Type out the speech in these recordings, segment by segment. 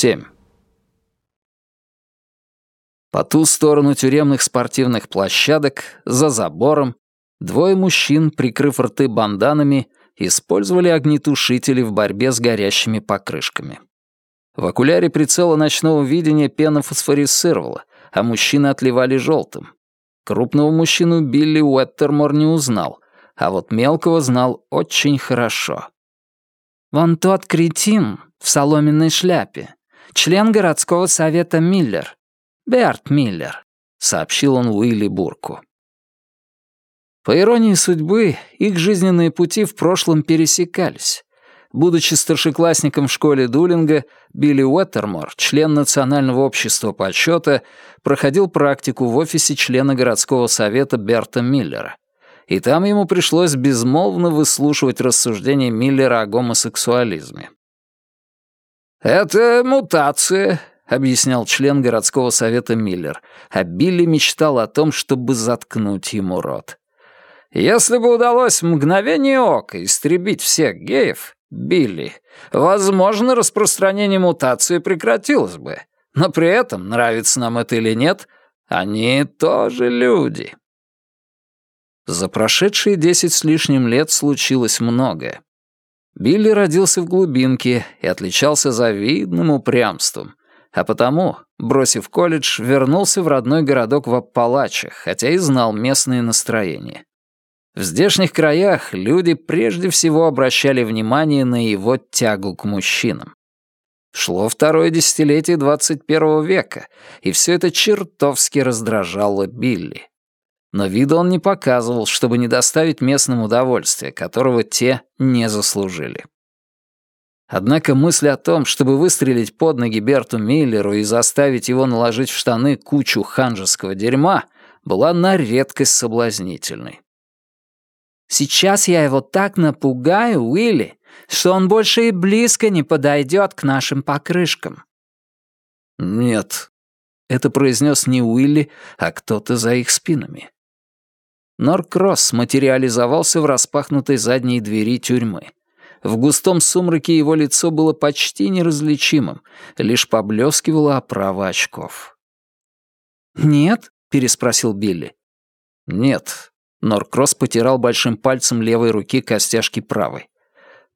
7. По ту сторону тюремных спортивных площадок, за забором, двое мужчин, прикрыв рты банданами, использовали огнетушители в борьбе с горящими покрышками. В окуляре прицела ночного видения пена фосфорисцировала, а мужчины отливали желтым. Крупного мужчину Билли Уэттермор не узнал, а вот мелкого знал очень хорошо. «Вон тот кретин в соломенной шляпе, член городского совета Миллер, Берт Миллер», — сообщил он Уилли Бурку. По иронии судьбы, их жизненные пути в прошлом пересекались. Будучи старшеклассником в школе Дулинга, Билли Уэттермор, член Национального общества подсчета, проходил практику в офисе члена городского совета Берта Миллера. И там ему пришлось безмолвно выслушивать рассуждения Миллера о гомосексуализме. «Это мутация», — объяснял член городского совета Миллер, а Билли мечтал о том, чтобы заткнуть ему рот. «Если бы удалось в мгновение ока истребить всех геев, Билли, возможно, распространение мутации прекратилось бы, но при этом, нравится нам это или нет, они тоже люди». За прошедшие десять с лишним лет случилось многое. Билли родился в глубинке и отличался завидным упрямством, а потому, бросив колледж, вернулся в родной городок в Аппалачах, хотя и знал местные настроения. В здешних краях люди прежде всего обращали внимание на его тягу к мужчинам. Шло второе десятилетие 21 века, и все это чертовски раздражало Билли. Но вида он не показывал, чтобы не доставить местным удовольствия, которого те не заслужили. Однако мысль о том, чтобы выстрелить под ноги Берту Миллеру и заставить его наложить в штаны кучу ханжеского дерьма, была на редкость соблазнительной. Сейчас я его так напугаю, Уилли, что он больше и близко не подойдет к нашим покрышкам». «Нет», — это произнес не Уилли, а кто-то за их спинами. Норкросс материализовался в распахнутой задней двери тюрьмы. В густом сумраке его лицо было почти неразличимым, лишь поблескивала оправа очков. «Нет?» — переспросил Билли. «Нет», Норкросс потирал большим пальцем левой руки костяшки правой.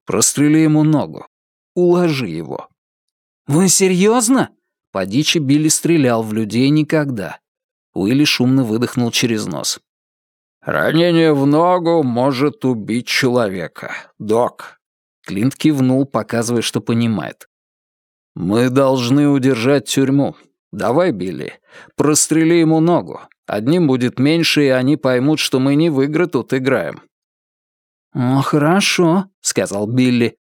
«Прострели ему ногу. Уложи его». «Вы серьезно?» По дичи Билли стрелял в людей никогда. Уилли шумно выдохнул через нос. «Ранение в ногу может убить человека, док». Клинт кивнул, показывая, что понимает. «Мы должны удержать тюрьму. Давай, Билли, прострели ему ногу. Одним будет меньше, и они поймут, что мы не в игры тут играем». «О, хорошо», — сказал Билли.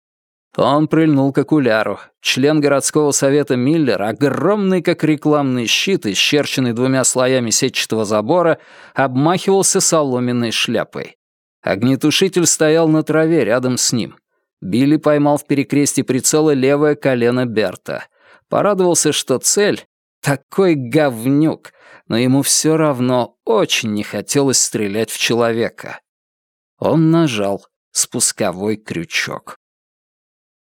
Он прильнул к окуляру. Член городского совета Миллер, огромный как рекламный щит, исчерченный двумя слоями сетчатого забора, обмахивался соломенной шляпой. Огнетушитель стоял на траве рядом с ним. Билли поймал в перекрестье прицела левое колено Берта. Порадовался, что цель — такой говнюк, но ему все равно очень не хотелось стрелять в человека. Он нажал спусковой крючок.